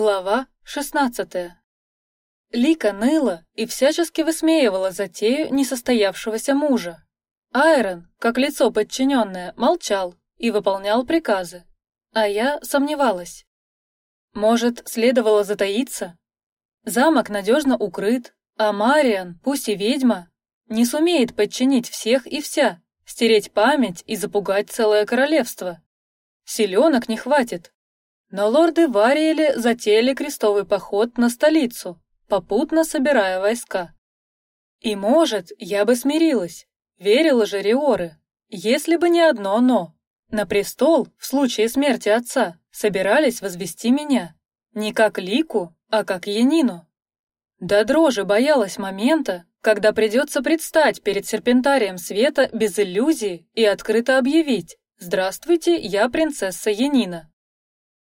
Глава шестнадцатая. Лика ныла и всячески высмеивала затею несостоявшегося мужа. Айрон, как лицо подчиненное, молчал и выполнял приказы, а я сомневалась. Может, следовало затаиться? Замок надежно укрыт, а Мариан, пусть и ведьма, не сумеет подчинить всех и вся, стереть память и запугать целое королевство. Силенок не хватит, но лорды Вариэли затеяли крестовый поход на столицу, попутно собирая войска. И может, я бы смирилась, верила же Риоры, если бы не одно но. На престол в случае смерти отца собирались возвести меня, не как Лику, а как Янину. Да дрожи боялась момента, когда придется предстать перед серпентарием света без иллюзий и открыто объявить: "Здравствуйте, я принцесса Янина".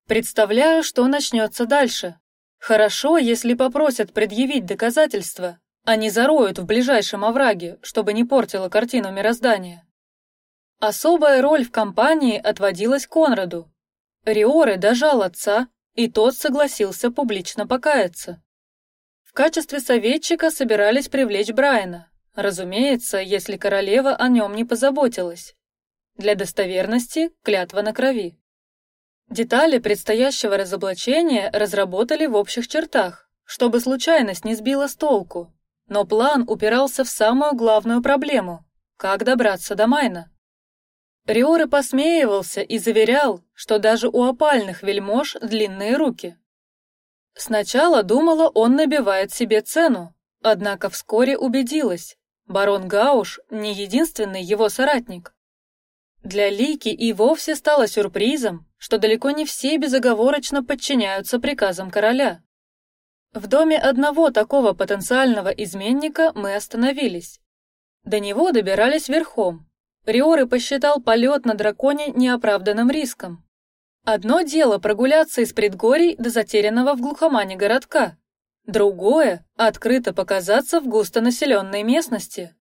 Представляю, что начнется дальше. Хорошо, если попросят предъявить доказательства, а не зароют в ближайшем овраге, чтобы не портило картину мироздания. Особая роль в компании отводилась Конраду. Риоры дожал отца, и тот согласился публично покаяться. В качестве советчика собирались привлечь Брайана, разумеется, если королева о нем не позаботилась. Для достоверности клятва на крови. Детали предстоящего разоблачения разработали в общих чертах, чтобы случайность не сбила с толку. Но план упирался в самую главную проблему: как добраться до Майна. Риоры посмеивался и заверял, что даже у опальных вельмож длинные руки. Сначала думала, он набивает себе цену, однако вскоре убедилась, барон Гауш не единственный его соратник. Для Лики и вовсе стало сюрпризом, что далеко не все безоговорочно подчиняются приказам короля. В доме одного такого потенциального изменника мы остановились. До него добирались верхом. Риоры посчитал полет на драконе неоправданным риском. Одно дело прогуляться из предгорий до затерянного в глухомане городка, другое открыто показаться в густонаселенной местности.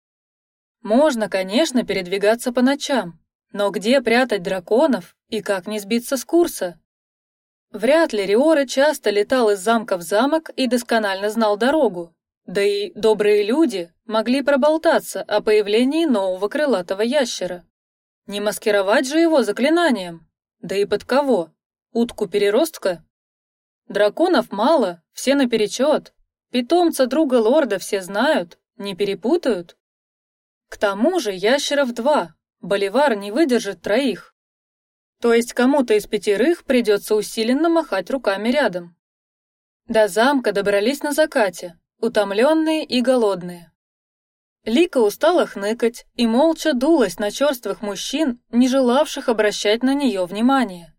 Можно, конечно, передвигаться по ночам, но где прятать драконов и как не сбиться с курса? Вряд ли Риоры часто летал из замка в замок и досконально знал дорогу. Да и добрые люди могли проболтаться о появлении нового крылатого ящера. Не маскировать же его заклинанием. Да и под кого? Утку переростка? Драконов мало, все наперечет. Питомца друга лорда все знают, не перепутают. К тому же ящеров два, Боливар не выдержит троих. То есть кому-то из пятерых придется усиленно махать руками рядом. До замка добрались на закате, утомленные и голодные. Лика устала хныкать и молча дулась на черствых мужчин, не желавших обращать на нее внимание.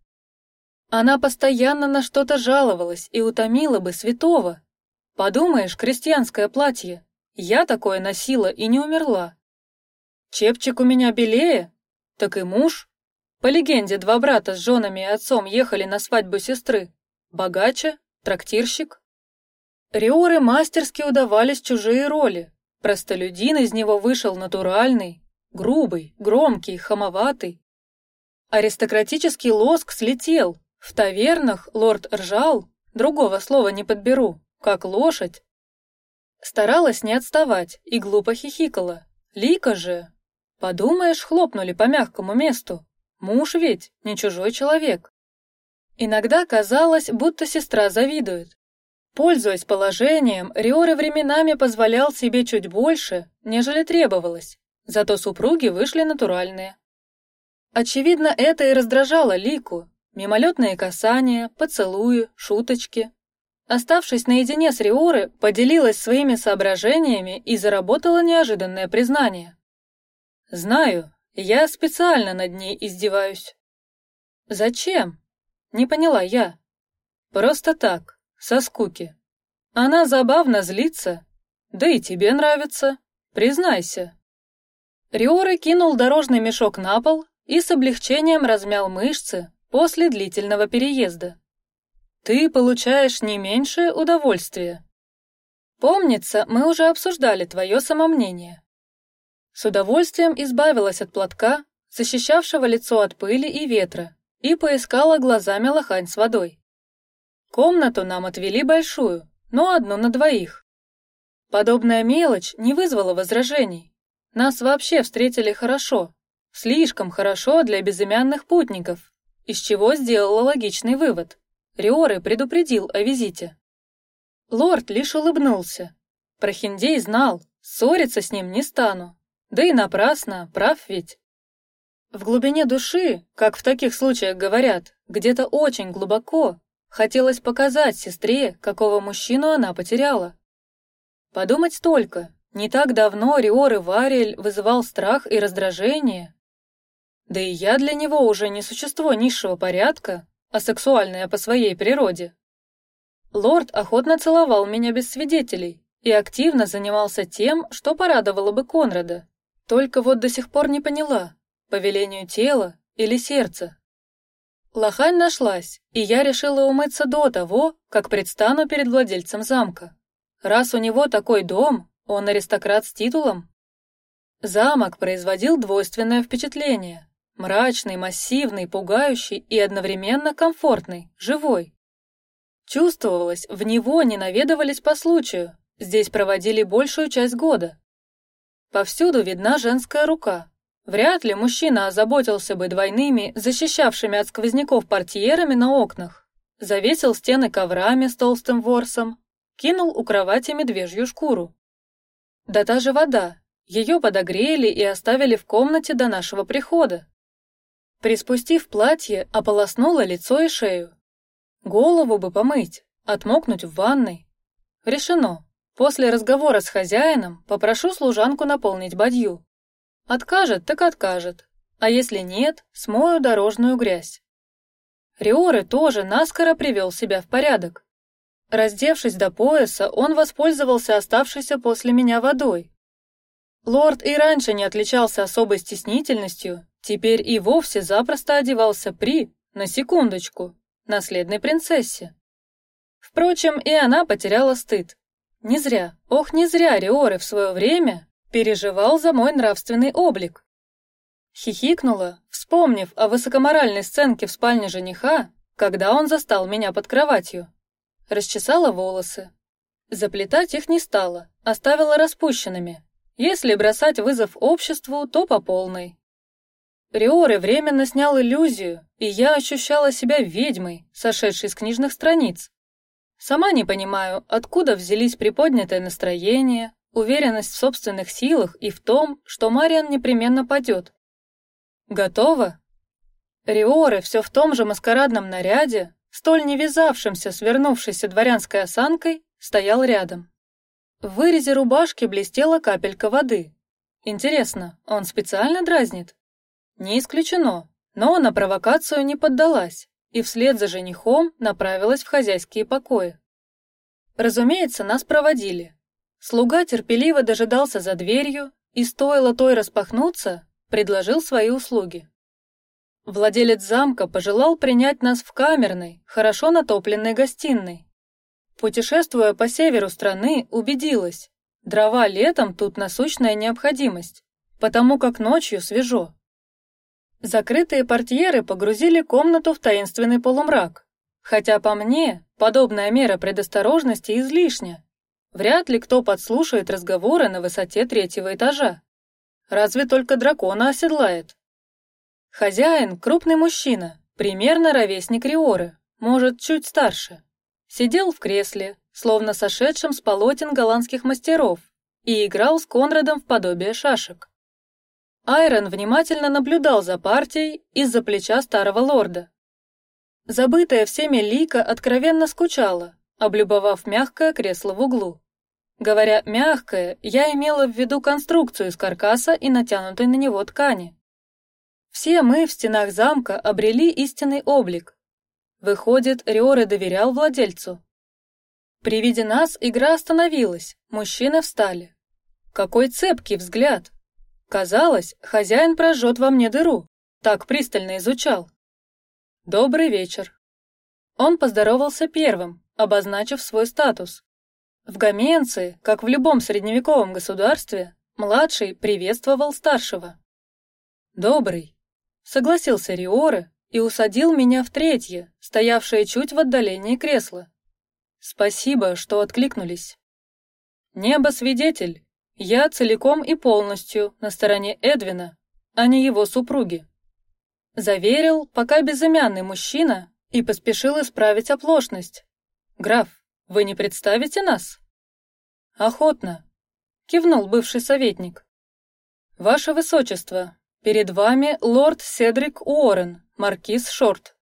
Она постоянно на что-то жаловалась и утомила бы святого. Подумаешь, крестьянское платье. Я такое носила и не умерла. Чепчик у меня белее, так и муж. По легенде, два брата с женами и отцом ехали на свадьбу сестры. Богаче, трактирщик. Риоры мастерски удавались чужие роли. Простолюдин из него вышел натуральный, грубый, громкий, хамоватый. Аристократический лоск слетел. В тавернах лорд ржал, другого слова не подберу, как лошадь. Старалась не отставать и глупо хихикала. Лика же Подумаешь, хлопнули по мягкому месту. Муж ведь не чужой человек. Иногда казалось, будто сестра завидует. Пользуясь положением, Риоре временами позволял себе чуть больше, нежели требовалось. Зато супруги вышли натуральные. Очевидно, это и раздражало Лику. Мимолетные касания, поцелуи, шуточки. Оставшись наедине с Риоры, поделилась своими соображениями и заработала неожиданное признание. Знаю, я специально над ней издеваюсь. Зачем? Не поняла я. Просто так, со скуки. Она забавно злится, да и тебе нравится. Признайся. Риоры кинул дорожный мешок на пол и с облегчением размял мышцы после длительного переезда. Ты получаешь не меньшее удовольствие. Помнится, мы уже обсуждали твое самомнение. С удовольствием избавилась от платка, защищавшего лицо от пыли и ветра, и поискала глазами лохань с водой. Комнату нам отвели большую, но одну на двоих. Подобная мелочь не вызвала возражений. Нас вообще встретили хорошо, слишком хорошо для безымянных путников, из чего сделала логичный вывод. Риоры предупредил о визите. Лорд лишь улыбнулся. Прохиндей знал, ссориться с ним не стану, да и напрасно, прав ведь. В глубине души, как в таких случаях говорят, где-то очень глубоко, хотелось показать сестре, какого мужчину она потеряла. Подумать только, не так давно Риор Варель вызывал страх и раздражение. Да и я для него уже не существо низшего порядка, а сексуальное по своей природе. Лорд охотно целовал меня без свидетелей и активно занимался тем, что порадовало бы Конрада. Только вот до сих пор не поняла, по велению тела или сердца. Лохань нашлась, и я решила умыться до того, как предстану перед владельцем замка. Раз у него такой дом, он аристократ с титулом. Замок производил двойственное впечатление: мрачный, массивный, пугающий и одновременно комфортный, живой. Чувствовалось, в него не наведывались по случаю. Здесь проводили большую часть года. Повсюду видна женская рука, Вряд ли мужчина озаботился бы двойными, защищавшими от сквозняков портьерами на окнах, завесил стены коврами с толстым ворсом, кинул у кровати медвежью шкуру. Да та же вода, ее подогрели и оставили в комнате до нашего прихода. Приспустив платье, ополоснула лицо и шею. Голову бы помыть, отмокнуть в ванной. Решено. После разговора с хозяином попрошу служанку наполнить бадью. Откажет, так откажет. А если нет, смою дорожную грязь. Риоры тоже наскоро привел себя в порядок. Раздевшись до пояса, он воспользовался оставшейся после меня водой. Лорд и раньше не отличался особой стеснительностью, теперь и вовсе запросто одевался при, на секундочку, наследной принцессе. Впрочем, и она потеряла стыд. Не зря, ох, не зря Риоры в свое время переживал за мой нравственный облик. Хихикнула, вспомнив о высокоморальной сценке в спальне жениха, когда он застал меня под кроватью. Расчесала волосы. Заплетать их не стала, оставила распущенными. Если бросать вызов обществу, то по полной. Риоры временно снял иллюзию, и я ощущала себя ведьмой, сошедшей с книжных страниц. Сама не понимаю, откуда взялись приподнятое настроение, уверенность в собственных силах и в том, что Мариан непременно падет. Готово. Риоры все в том же маскарадном наряде, столь не вязавшимся с вернувшейся дворянской осанкой, стоял рядом. В вырезе рубашки блестела капелька воды. Интересно, он специально дразнит? Не исключено, но на провокацию не поддалась и вслед за женихом направилась в хозяйские покои. Разумеется, нас проводили, Слуга терпеливо дожидался за дверью и стоило той распахнуться, предложил свои услуги. Владелец замка пожелал принять нас в камерной, хорошо натопленной гостиной. Путешествуя по северу страны, убедилась, дрова летом тут насущная необходимость, потому как ночью свежо. Закрытые портьеры погрузили комнату в таинственный полумрак, хотя по мне подобная мера предосторожности излишня. Вряд ли кто подслушает разговоры на высоте третьего этажа. Разве только дракона оседлает. Хозяин крупный мужчина, примерно ровесник Риоры, может чуть старше. Сидел в кресле, словно сошедшем с полотен голландских мастеров, и играл с Конрадом в подобие шашек. Айрон внимательно наблюдал за партией из-за плеча старого лорда. Забытая всеми Лика откровенно скучала, облюбовав мягкое кресло в углу. Говоря мягкое, я имела в виду конструкцию из каркаса и натянутой на него ткани. Все мы в стенах замка обрели истинный облик. Выходит, Риоры доверял владельцу. При виде нас игра остановилась, мужчины встали. Какой цепкий взгляд! Казалось, хозяин прожжет во мне дыру. Так пристально изучал. Добрый вечер. Он поздоровался первым, обозначив свой статус. В Гаменции, как в любом средневековом государстве, младший приветствовал старшего. Добрый, согласился Риоры и усадил меня в третье, стоявшее чуть в отдалении кресло. Спасибо, что откликнулись. Небо свидетель. Я целиком и полностью на стороне Эдвина, а не его супруги. Заверил, пока безымянный мужчина, и поспешил исправить оплошность. Граф, вы не представите нас? Охотно, кивнул бывший советник. Ваше высочество, перед вами лорд Седрик Уоррен, маркиз Шорт.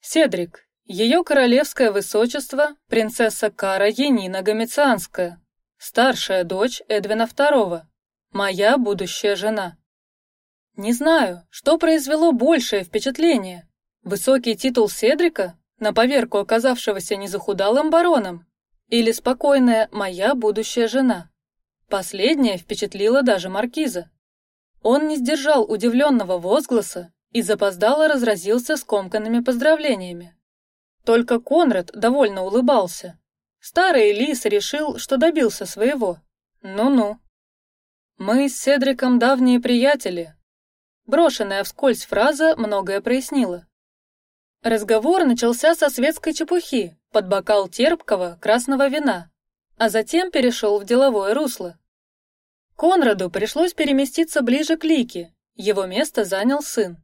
Седрик, ее королевское высочество, принцесса Кара Енина Гамицианская, старшая дочь Эдвина II, моя будущая жена. Не знаю, что произвело большее впечатление: высокий титул Седрика, на поверку оказавшегося незахудалым бароном, или спокойная моя будущая жена. Последнее впечатлило даже маркиза. Он не сдержал удивленного возгласа и запоздало разразился скомканными поздравлениями. Только Конрад довольно улыбался. Старый лис решил, что добился своего. Ну-ну. Мы с Седриком давние приятели, Брошенная вскользь фраза многое прояснила. Разговор начался со светской чепухи под бокал терпкого красного вина, а затем перешел в деловое русло. Конраду пришлось переместиться ближе к Лике, его место занял сын.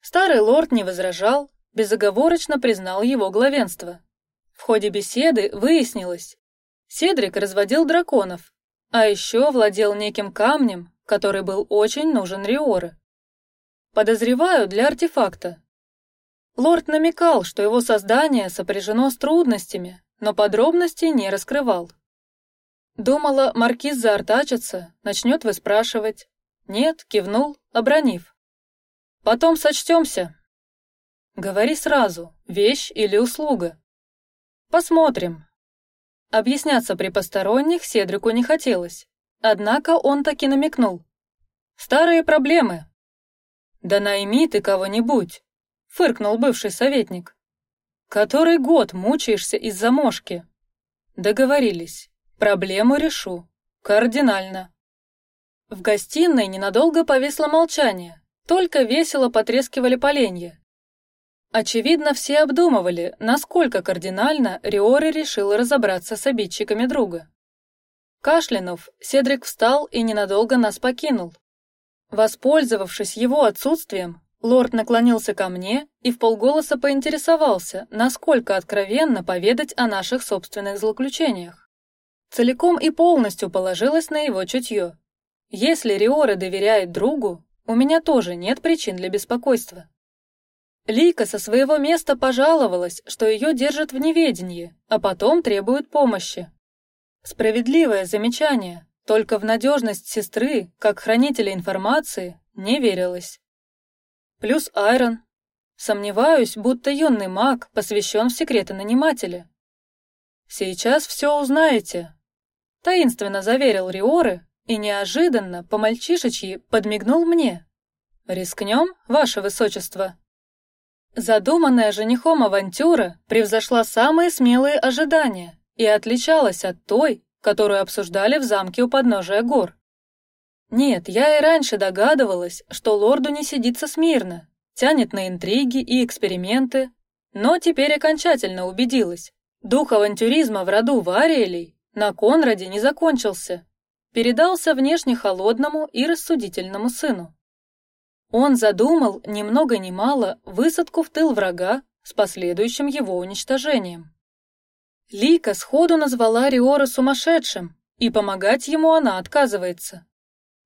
Старый лорд не возражал, безоговорочно признал его главенство. В ходе беседы выяснилось, Седрик разводил драконов, а еще владел неким камнем, который был очень нужен Риоре. Подозреваю для артефакта. Лорд намекал, что его создание сопряжено с трудностями, но подробностей не раскрывал. Думала, маркиз заортачится, начнет выспрашивать. Нет, кивнул, обронив. Потом сочтемся. Говори сразу, вещь или услуга. Посмотрим. Объясняться при посторонних Седрику не хотелось, однако он таки намекнул. Старые проблемы, да найми ты кого-нибудь, фыркнул бывший советник. Который год мучаешься из-за мошки? Договорились. Проблему решу. Кардинально. В гостиной ненадолго повисло молчание, только весело потрескивали поленья. Очевидно, все обдумывали, насколько кардинально Риори решил разобраться с обидчиками друга. Кашлянув, Седрик встал и ненадолго нас покинул, Воспользовавшись его отсутствием, лорд наклонился ко мне и в полголоса поинтересовался, насколько откровенно поведать о наших собственных злоключениях. Целиком и полностью положилась на его чутье. Если Риора доверяет другу, у меня тоже нет причин для беспокойства. Лика со своего места пожаловалась, что ее держат в неведении, а потом требуют помощи. Справедливое замечание, только в надежность сестры, как хранителя информации, не верилось. Плюс Айрон. Сомневаюсь, будто юный маг посвящен в секреты нанимателя. Сейчас все узнаете. Таинственно заверил Риоры и неожиданно по мальчишечьи подмигнул мне. Рискнем, ваше высочество. Задуманная женихом авантюра превзошла самые смелые ожидания и отличалась от той, которую обсуждали в замке у подножия гор. Нет, я и раньше догадывалась, что лорду не сидится смирно, тянет на интриги и эксперименты, но теперь окончательно убедилась: дух авантюризма в роду Вариэлей на Конраде не закончился, передался внешне холодному и рассудительному сыну. Он задумал ни много ни мало высадку в тыл врага с последующим его уничтожением. Лика сходу назвала Риора сумасшедшим, и помогать ему она отказывается.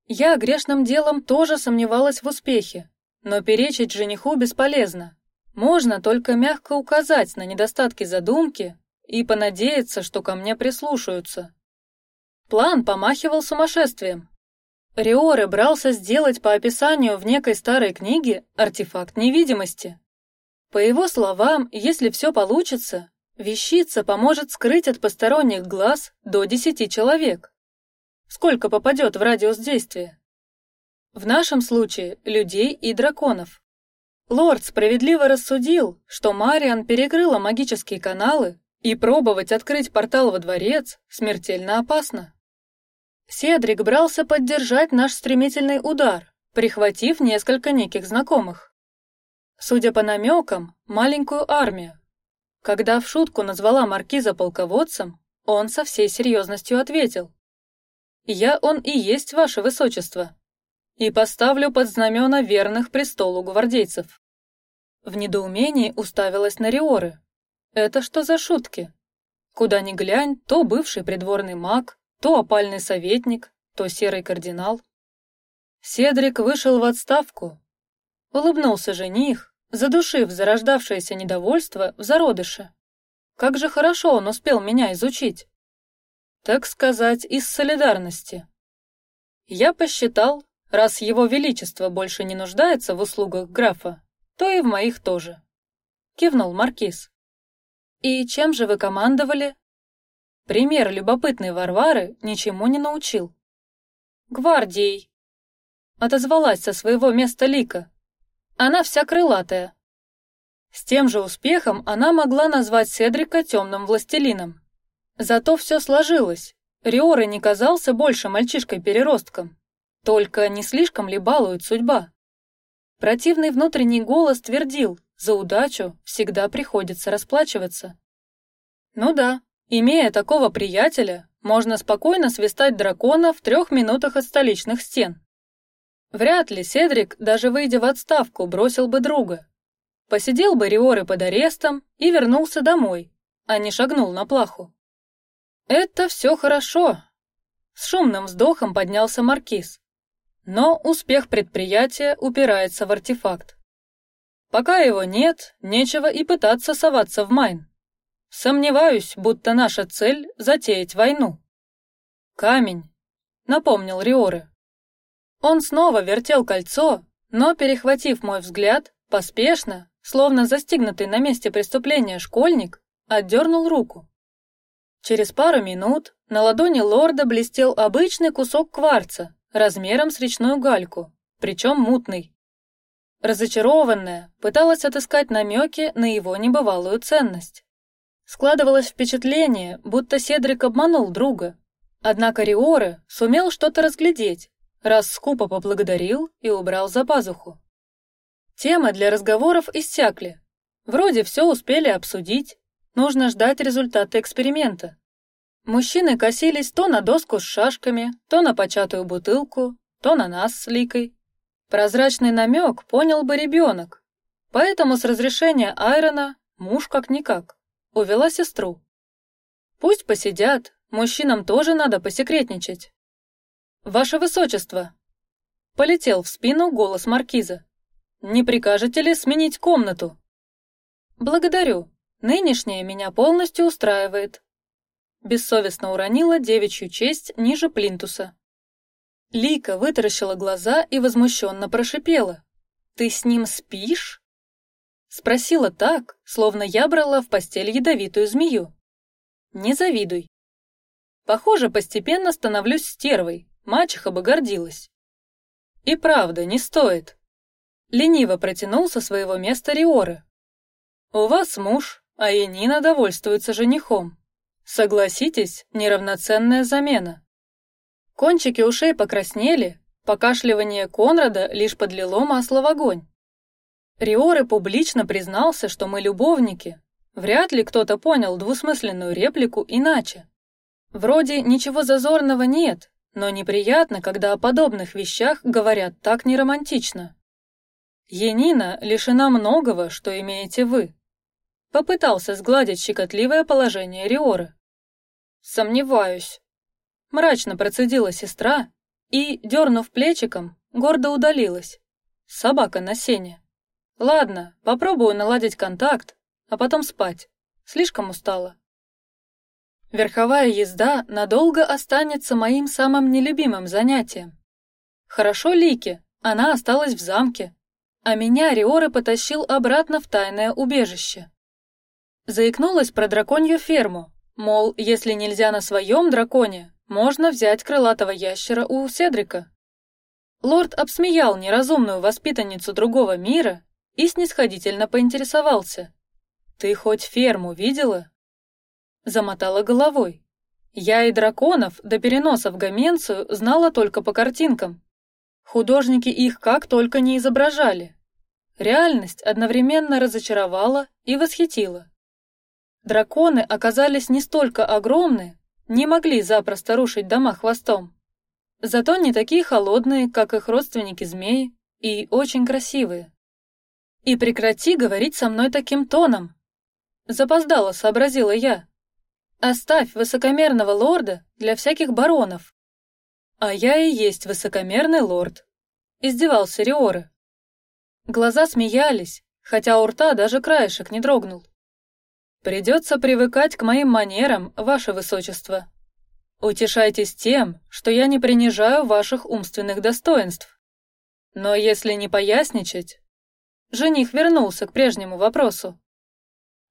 Я грешным делом тоже сомневалась в успехе, но перечить жениху бесполезно. Можно только мягко указать на недостатки задумки и понадеяться, что ко мне прислушаются. План помахивал сумасшествием. Риоре брался сделать по описанию в некой старой книге артефакт невидимости. По его словам, если все получится, Вещица поможет скрыть от посторонних глаз до десяти человек. Сколько попадет в радиус действия? В нашем случае людей и драконов. Лорд справедливо рассудил, что Мариан перекрыла магические каналы, и пробовать открыть портал во дворец смертельно опасно. Седрик брался поддержать наш стремительный удар, прихватив несколько неких знакомых. Судя по намекам, маленькую армию. Когда в шутку назвала маркиза полководцем, он со всей серьезностью ответил: "Я он и есть ваше высочество, и поставлю под знамена верных престолу гвардейцев". В недоумении уставилась на Риоры. Это что за шутки? Куда ни глянь, то бывший придворный маг, то опальный советник, то серый кардинал. Седрик вышел в отставку. Улыбнулся жених, задушив зарождавшееся недовольство в зародыше. Как же хорошо он успел меня изучить. Так сказать, из солидарности. Я посчитал, раз его величество больше не нуждается в услугах графа, то и в моих тоже. Кивнул маркиз. И чем же вы командовали? Пример любопытной Варвары ничему не научил. Гвардией. Отозвалась со своего места Лика. Она вся крылатая. С тем же успехом она могла назвать Седрика темным властелином. Зато все сложилось. Риоры не казался больше мальчишкой-переростком. Только не слишком ли балует судьба? Противный внутренний голос твердил: за удачу всегда приходится расплачиваться. Ну да, имея такого приятеля, можно спокойно свистать дракона в трех минутах от столичных стен. Вряд ли Седрик, даже выйдя в отставку, бросил бы друга, Посидел бы Риоры под арестом и вернулся домой, а не шагнул на плаху. Это все хорошо. С шумным вздохом поднялся маркиз. Но успех предприятия упирается в артефакт. Пока его нет, нечего и пытаться соваться в Майн. Сомневаюсь, будто наша цель затеять войну. Камень, напомнил Риоры. Он снова вертел кольцо, но перехватив мой взгляд, поспешно, словно застигнутый на месте преступления школьник, отдернул руку. Через пару минут на ладони лорда блестел обычный кусок кварца размером с речную гальку, причем мутный. Разочарованная, пыталась отыскать намеки на его небывалую ценность. Складывалось впечатление, будто Седрик обманул друга. Однако Риоре сумел что-то разглядеть, раз скупо поблагодарил и убрал за пазуху. Темы для разговоров иссякли. Вроде все успели обсудить. Нужно ждать результаты эксперимента. Мужчины косились то на доску с шашками, то на початую бутылку, то на нас с Ликой. Прозрачный намек понял бы ребенок, поэтому с разрешения Айрона муж как никак увела сестру. Пусть посидят, мужчинам тоже надо посекретничать. Ваше высочество, полетел в спину голос маркиза. Не прикажете ли сменить комнату? Благодарю. Нынешняя меня полностью устраивает. Бессовестно уронила девичью честь ниже плинтуса. Лика вытаращила глаза и возмущенно прошипела: "Ты с ним спишь?" Спросила так, словно я брала в постель ядовитую змею. Не завидуй. Похоже, постепенно становлюсь стервой. Мачеха бы гордилась. И правда, не стоит лениво протянул со своего места Риоры. У вас муж, а Янина довольствуется женихом. Согласитесь, неравноценная замена. Кончики ушей покраснели, покашливание Конрада лишь подлило масло в огонь. Риоры публично признался, что мы любовники. Вряд ли кто-то понял двусмысленную реплику иначе. Вроде ничего зазорного нет, но неприятно, когда о подобных вещах говорят так неромантично. Енина лишена многого, что имеете вы. Попытался сгладить щекотливое положение Риоры. Сомневаюсь. Мрачно процедила сестра и, дернув плечиком, гордо удалилась. Собака на сене. Ладно, попробую наладить контакт, а потом спать. Слишком устала. Верховая езда надолго останется моим самым нелюбимым занятием. Хорошо Лики, она осталась в замке, а меня Риора потащил обратно в тайное убежище. Заикнулась про драконью ферму, мол, если нельзя на своем драконе, можно взять крылатого ящера у Седрика. Лорд обсмеял неразумную воспитанницу другого мира и снисходительно поинтересовался: "Ты хоть ферму видела?" Замотала головой. Я и драконов до переноса в Гаменцию знала только по картинкам. Художники их как только не изображали. реальность одновременно разочаровала и восхитила. Драконы оказались не столько огромны, не могли запросто рушить дома хвостом, зато не такие холодные, как их родственники змеи, и очень красивые. И прекрати говорить со мной таким тоном. Запоздало сообразила я. Оставь высокомерного лорда для всяких баронов. А я и есть высокомерный лорд. Издевался Риоры. Глаза смеялись, хотя у рта даже краешек не дрогнул. Придется привыкать к моим манерам, ваше высочество. Утешайтесь тем, что я не принижаю ваших умственных достоинств. Но если не поясничать, жених вернулся к прежнему вопросу.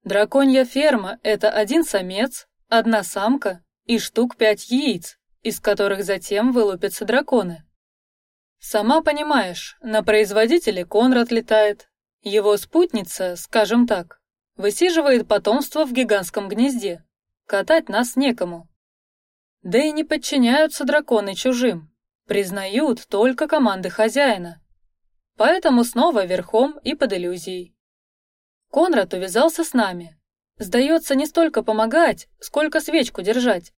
Драконья ферма – это один самец, одна самка и штук пять яиц, из которых затем вылупятся драконы. Сама понимаешь, на производителе Конрад летает, его спутница, скажем так, Высиживает потомство в гигантском гнезде. Катать нас некому. Да и не подчиняются драконы чужим. Признают только команды хозяина. Поэтому снова верхом и под иллюзией. Конрад увязался с нами. Сдается не столько помогать, сколько свечку держать.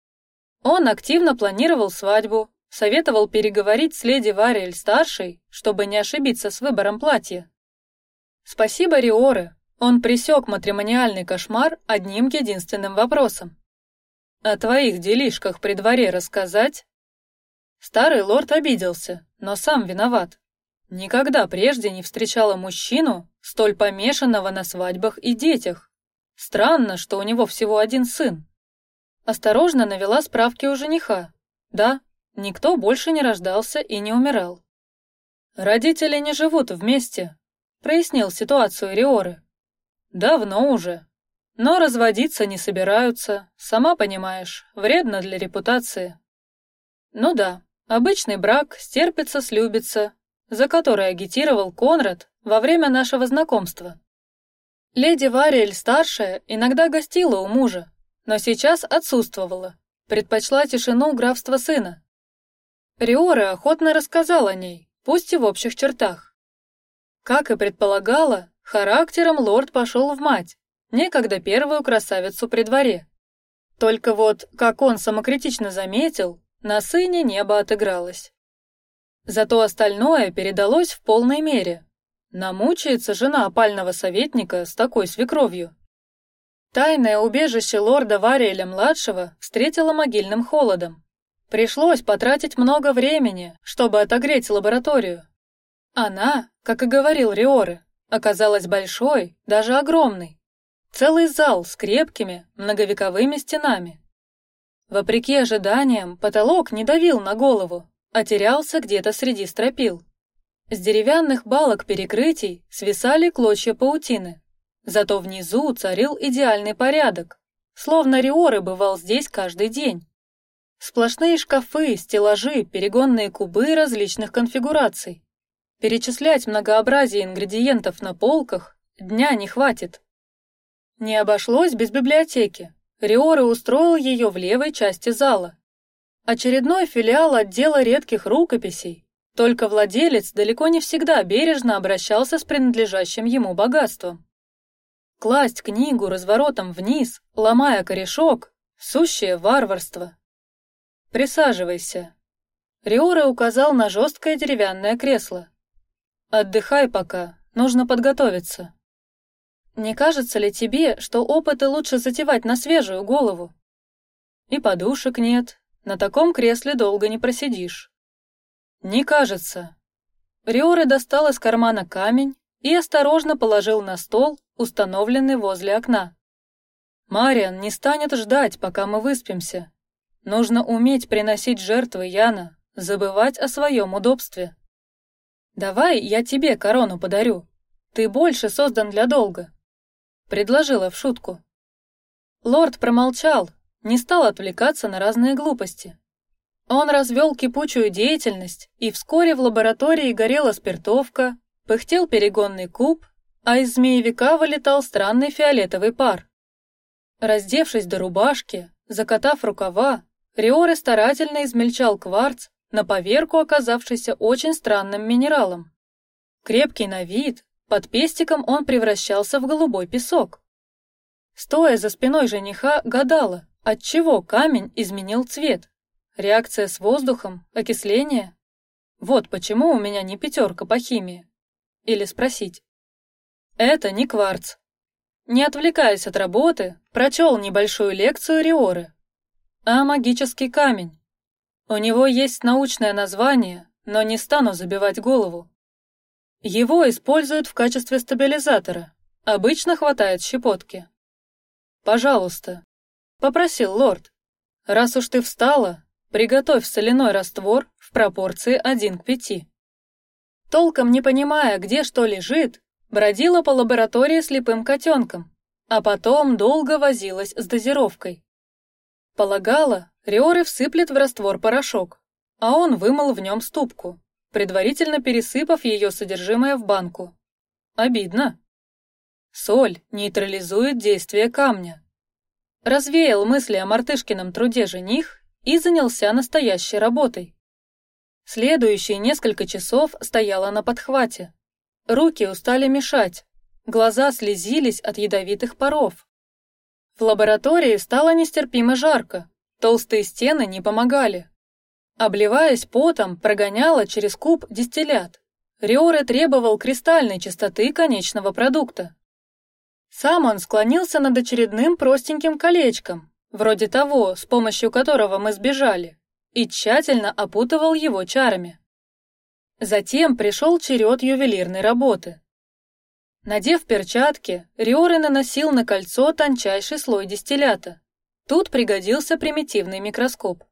Он активно планировал свадьбу, советовал переговорить с леди Вариэль старшей, чтобы не ошибиться с выбором платья. Спасибо Риоре, он пресек матримониальный кошмар одним единственным вопросом: о твоих делишках при дворе рассказать? Старый лорд обиделся, но сам виноват. Никогда прежде не встречала мужчину столь помешанного на свадьбах и детях. Странно, что у него всего один сын. Осторожно навела справки у жениха. Да, никто больше не рождался и не умирал. Родители не живут вместе, прояснил ситуацию Риоры. Давно уже. Но разводиться не собираются, сама понимаешь, вредно для репутации. Ну да, обычный брак, стерпится, слюбится, за который агитировал Конрад во время нашего знакомства. Леди Вариэль старшая иногда гостила у мужа, но сейчас отсутствовала, предпочла тишину графства сына. Риора охотно рассказал о ней, пусть и в общих чертах. Как и предполагала, Характером лорд пошел в мать, некогда первую красавицу при дворе. Только вот, как он самокритично заметил, на сыне небо отыгралось. Зато остальное передалось в полной мере. Намучается жена опального советника с такой свекровью. Тайное убежище лорда Вариэля младшего встретило могильным холодом. Пришлось потратить много времени, чтобы отогреть лабораторию. Она, как и говорил Риоры, оказалась большой, даже огромной. Целый зал с крепкими многовековыми стенами. Вопреки ожиданиям, потолок не давил на голову, а терялся где-то среди стропил. С деревянных балок перекрытий свисали клочья паутины. Зато внизу царил идеальный порядок, словно Риоры бывал здесь каждый день. Сплошные шкафы, стеллажи, перегонные кубы различных конфигураций. Перечислять многообразие ингредиентов на полках дня не хватит. Не обошлось без библиотеки. Риоры устроил ее в левой части зала. Очередной филиал отдела редких рукописей. Только владелец далеко не всегда бережно обращался с принадлежащим ему богатством. Класть книгу разворотом вниз, ломая корешок, сущее варварство. Присаживайся. Риора указал на жесткое деревянное кресло. Отдыхай пока, нужно подготовиться. Не кажется ли тебе, что опыты лучше затевать на свежую голову? И подушек нет, на таком кресле долго не просидишь. Не кажется. Риоры достал из кармана камень и осторожно положил на стол, установленный возле окна. Мариан не станет ждать, пока мы выспимся. Нужно уметь приносить жертвы Яна, забывать о своем удобстве. Давай я тебе корону подарю. Ты больше создан для долга. Предложила в шутку. Лорд промолчал, не стал отвлекаться на разные глупости. Он развел кипучую деятельность, и вскоре в лаборатории горела спиртовка, пыхтел перегонный куб, а из змеевика вылетал странный фиолетовый пар. Раздевшись до рубашки, закатав рукава, Риоры старательно измельчал кварц на поверку оказавшийся очень странным минералом. Крепкий на вид, Под пестиком он превращался в голубой песок. Стоя за спиной жениха, гадала, отчего камень изменил цвет. Реакция с воздухом, окисление. Вот почему у меня не пятерка по химии. Или спросить. Это не кварц. Не отвлекаясь от работы, прочел небольшую лекцию Риоры. А магический камень. У него есть научное название, но не стану забивать голову. Его используют в качестве стабилизатора. Обычно хватает щепотки. Пожалуйста, попросил лорд. Раз уж ты встала, приготовь соляной раствор в пропорции один к пяти. Толком не понимая, где что лежит, бродила по лаборатории слепым котенком, а потом долго возилась с дозировкой. Полагала, Риоры всыплет в раствор порошок, а он вымыл в нем ступку, предварительно пересыпав ее содержимое в банку. Обидно. Соль нейтрализует действие камня. Развеял мысли о мартышкином труде жених и занялся настоящей работой. Следующие несколько часов стояла на подхвате. Руки устали мешать, глаза слезились от ядовитых паров. В лаборатории стало нестерпимо жарко, толстые стены не помогали. Обливаясь потом, прогоняла через куб дистиллят. Риоре требовал кристальной чистоты конечного продукта. Сам он склонился над очередным простеньким колечком, вроде того, с помощью которого мы сбежали, и тщательно опутывал его чарами. Затем пришел черед ювелирной работы. Надев перчатки, Риоры наносил на кольцо тончайший слой дистиллята. Тут пригодился примитивный микроскоп.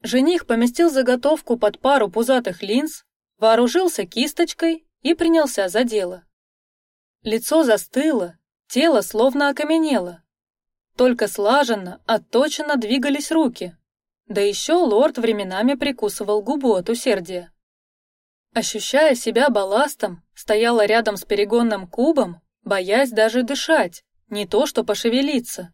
Жених поместил заготовку под пару пузатых линз, вооружился кисточкой и принялся за дело. Лицо застыло, Тело словно окаменело. Только слаженно, отточенно двигались руки. Да еще лорд временами прикусывал губу от усердия. Ощущая себя балластом, стояла рядом с перегонным кубом, боясь даже дышать, не то что пошевелиться.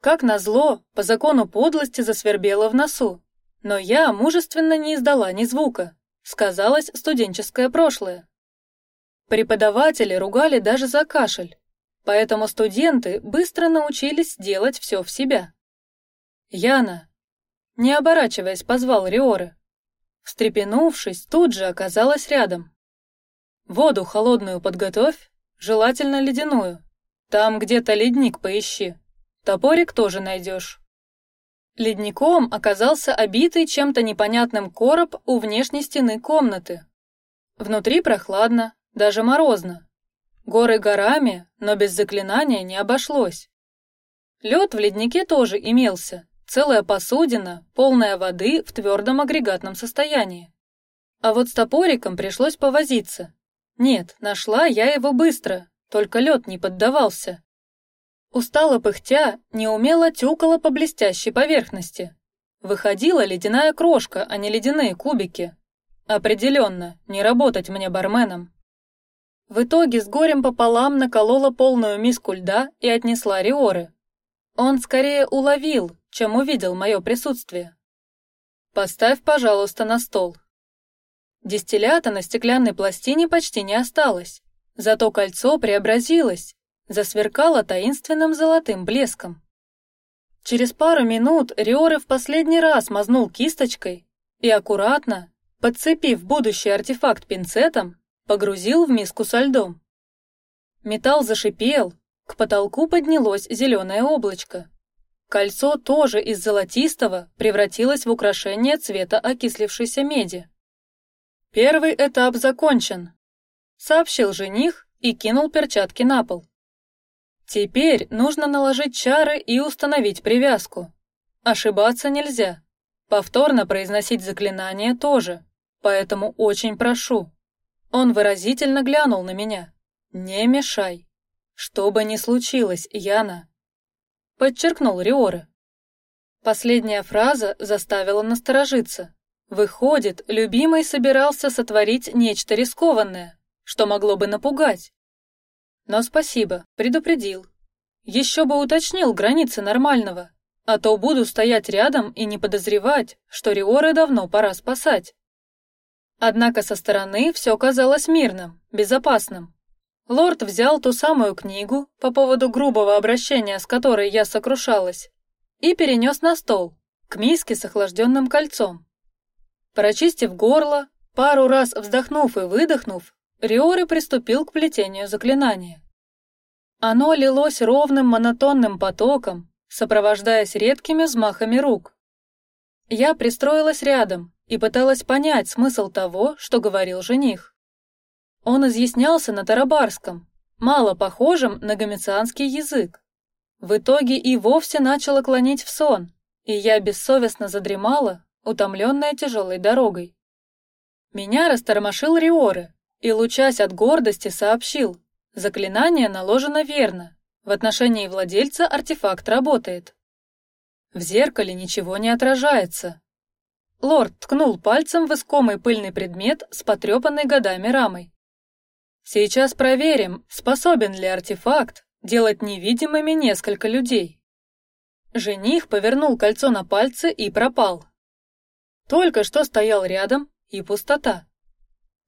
Как назло, по закону подлости засвербело в носу, но я мужественно не издала ни звука. Сказалось студенческое прошлое. Преподаватели ругали даже за кашель, Поэтому студенты быстро научились делать все в себя. Яна, не оборачиваясь, позвал Риоры. Встрепенувшись, тут же оказалась рядом. Воду холодную подготовь, желательно ледяную. Там где-то ледник поищи. Топорик тоже найдешь. Ледником оказался обитый чем-то непонятным короб у внешней стены комнаты. Внутри прохладно, даже морозно. Горы горами, но без заклинания не обошлось. Лед в леднике тоже имелся, целая посудина, полная воды в твердом агрегатном состоянии. А вот с топориком пришлось повозиться. Нет, нашла я его быстро, только лед не поддавался. Устала пыхтя, неумело тюкала по блестящей поверхности. Выходила ледяная крошка, а не ледяные кубики. Определенно, не работать мне барменом. В итоге с горем пополам наколола полную миску льда и отнесла Риоры. Он скорее уловил, чем увидел мое присутствие. Поставь, пожалуйста, на стол. Дистиллята на стеклянной пластине почти не осталось, зато кольцо преобразилось, засверкало таинственным золотым блеском. Через пару минут Риоры в последний раз мазнул кисточкой и аккуратно, подцепив будущий артефакт пинцетом, погрузил в миску со льдом. Металл зашипел, к потолку поднялось зеленое облачко. Кольцо тоже из золотистого превратилось в украшение цвета окислившейся меди. Первый этап закончен, сообщил жених и кинул перчатки на пол. Теперь нужно наложить чары и установить привязку. Ошибаться нельзя. Повторно произносить заклинание тоже. Поэтому очень прошу, он выразительно глянул на меня. Не мешай. Что бы ни случилось, Яна. Подчеркнул Риоры. Последняя фраза заставила насторожиться. Выходит, любимый собирался сотворить нечто рискованное, что могло бы напугать. Но спасибо, предупредил. Еще бы уточнил границы нормального, а то буду стоять рядом и не подозревать, что Риоры давно пора спасать. Однако со стороны все казалось мирным, безопасным. Лорд взял ту самую книгу по поводу грубого обращения, с которой я сокрушалась, и перенес на стол к миске с охлажденным кольцом. Прочистив горло, пару раз вздохнув и выдохнув, Риоры приступил к плетению заклинания. Оно лилось ровным монотонным потоком, сопровождаясь редкими взмахами рук. Я пристроилась рядом и пыталась понять смысл того, что говорил жених. Он изъяснялся на тарабарском, мало похожем на гамицианский язык. В итоге и вовсе начало клонить в сон, и я бессовестно задремала, утомленная тяжелой дорогой. Меня растормошил Риоры и, лучась от гордости, сообщил: заклинание наложено верно. В отношении владельца артефакт работает. В зеркале ничего не отражается. Лорд ткнул пальцем в искомый пыльный предмет с потрепанной годами рамой. Сейчас проверим, способен ли артефакт делать невидимыми несколько людей. Жених повернул кольцо на пальце и пропал. Только что стоял рядом и пустота.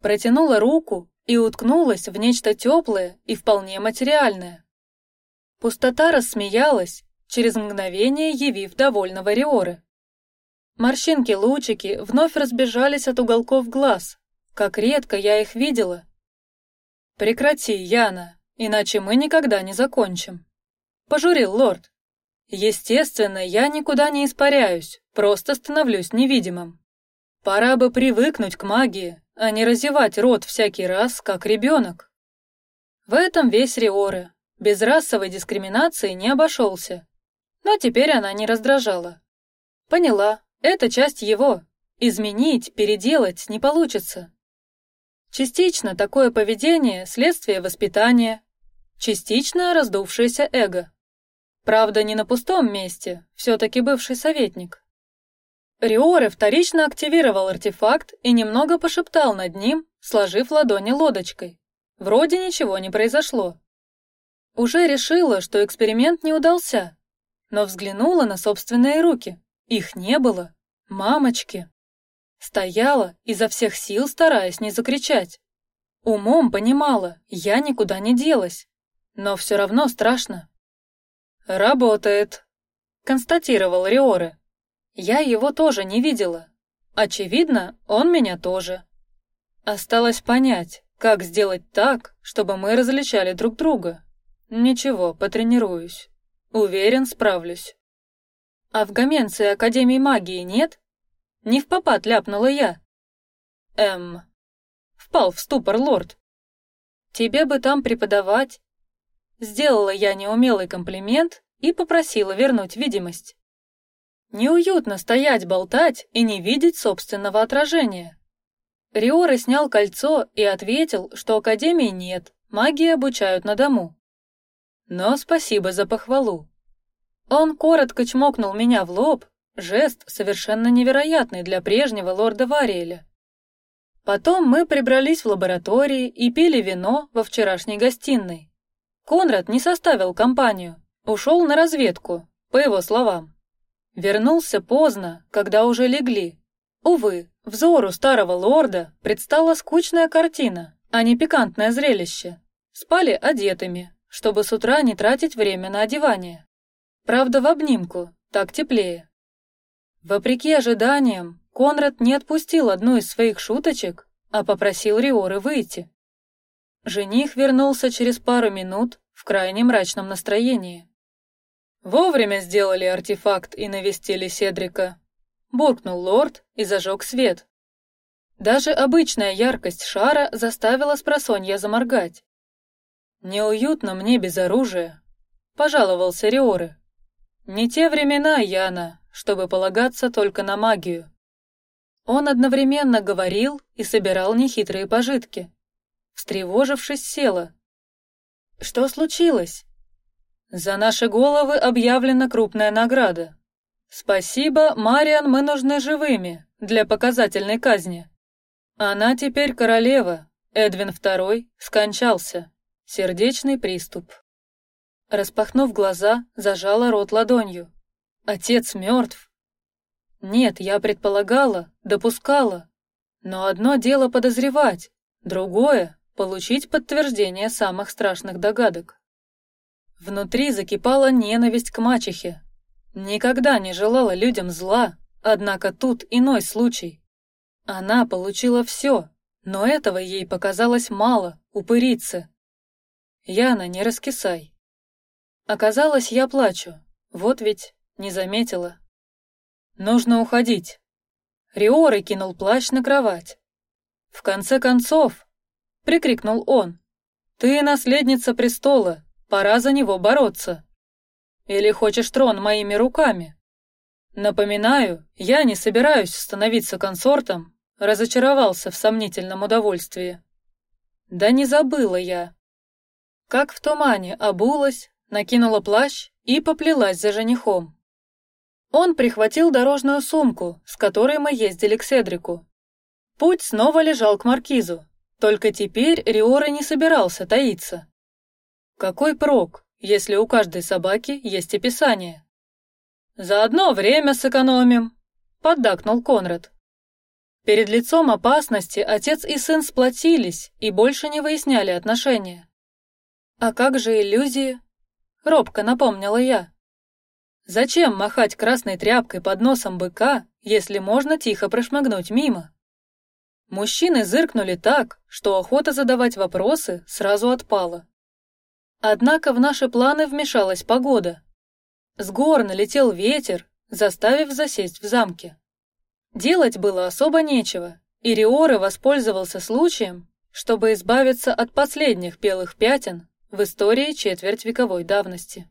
Протянула руку и уткнулась в нечто теплое и вполне материальное. Пустота рассмеялась, через мгновение явив довольного Риоры. Морщинки-лучики вновь разбежались от уголков глаз, как редко я их видела. Прекрати, Яна, иначе мы никогда не закончим. Пожурил лорд. Естественно, я никуда не испаряюсь, просто становлюсь невидимым. Пора бы привыкнуть к магии, а не разевать рот всякий раз, как ребенок. В этом весь Риоры. Без расовой дискриминации не обошелся. Но теперь она не раздражала. Поняла, это часть его. Изменить, переделать не получится. Частично такое поведение следствие воспитания, частично раздувшееся эго. Правда, не на пустом месте, все-таки бывший советник. Риоре вторично активировал артефакт и немного пошептал над ним, сложив ладони лодочкой. Вроде ничего не произошло. Уже решила, что эксперимент не удался, но взглянула на собственные руки. Их не было. Мамочки. Стояла изо всех сил, стараясь не закричать. Умом понимала, я никуда не делась, но все равно страшно. Работает, констатировал Риоре. Я его тоже не видела. Очевидно, он меня тоже. Осталось понять, как сделать так, чтобы мы различали друг друга. Ничего, потренируюсь. Уверен, справлюсь. А в Гаменции Академии магии нет? Не в попад ляпнула я. Эм. Впал в ступор лорд. Тебе бы там преподавать, Сделала я неумелый комплимент и попросила вернуть видимость. Неуютно стоять болтать и не видеть собственного отражения. Риора снял кольцо и ответил, что академии нет, магии обучают на дому. Но спасибо за похвалу. Он коротко чмокнул меня в лоб, жест совершенно невероятный для прежнего лорда Вариэля. Потом мы прибрались в лаборатории и пили вино во вчерашней гостиной. Конрад не составил компанию, ушел на разведку, по его словам. Вернулся поздно, когда уже легли. Увы, взору старого лорда предстала скучная картина, а не пикантное зрелище. Спали одетыми, чтобы с утра не тратить время на одевание. Правда, в обнимку, так теплее. Вопреки ожиданиям, Конрад не отпустил одну из своих шуточек, а попросил Риоры выйти. Жених вернулся через пару минут в крайне мрачном настроении. Вовремя сделали артефакт и навестили Седрика. Буркнул лорд и зажег свет. Даже обычная яркость шара заставила спросонья заморгать. Неуютно мне без оружия, пожаловался Риоры. Не те времена, Яна, чтобы полагаться только на магию. Он одновременно говорил и собирал нехитрые пожитки встревожившись, села. Что случилось? За наши головы объявлена крупная награда. Спасибо, Мариан, мы нужны живыми для показательной казни. Она теперь королева. Эдвин II скончался. Сердечный приступ. Распахнув глаза, зажала рот ладонью. Отец мертв. Нет, я предполагала, допускала, Но одно дело подозревать, другое — получить подтверждение самых страшных догадок. Внутри закипала ненависть к мачехе. Никогда не желала людям зла, однако тут иной случай. Она получила все, но этого ей показалось мало, упырицы. Яна, не раскисай. Оказалось, я плачу. Вот ведь не заметила. Нужно уходить. Риоры кинул плащ на кровать. В конце концов, прикрикнул он, ты наследница престола, пора за него бороться. Или хочешь трон моими руками? Напоминаю, я не собираюсь становиться консортом. Разочаровался в сомнительном удовольствии. Да не забыла я. Как в тумане обулась, накинула плащ и поплелась за женихом. Он прихватил дорожную сумку, с которой мы ездили к Седрику. Путь снова лежал к маркизу, только теперь Риора не собирался таиться. Какой прок, если у каждой собаки есть описание? Заодно время сэкономим, поддакнул Конрад. Перед лицом опасности отец и сын сплотились и больше не выясняли отношения. А как же иллюзии? Робко напомнила я. Зачем махать красной тряпкой под носом быка, если можно тихо прошмыгнуть мимо? Мужчины зыркнули так, что охота задавать вопросы сразу отпала. Однако в наши планы вмешалась погода. С гор налетел ветер, заставив засесть в замке. Делать было особо нечего, и Риоры воспользовался случаем, чтобы избавиться от последних белых пятен в истории четверть вековой давности.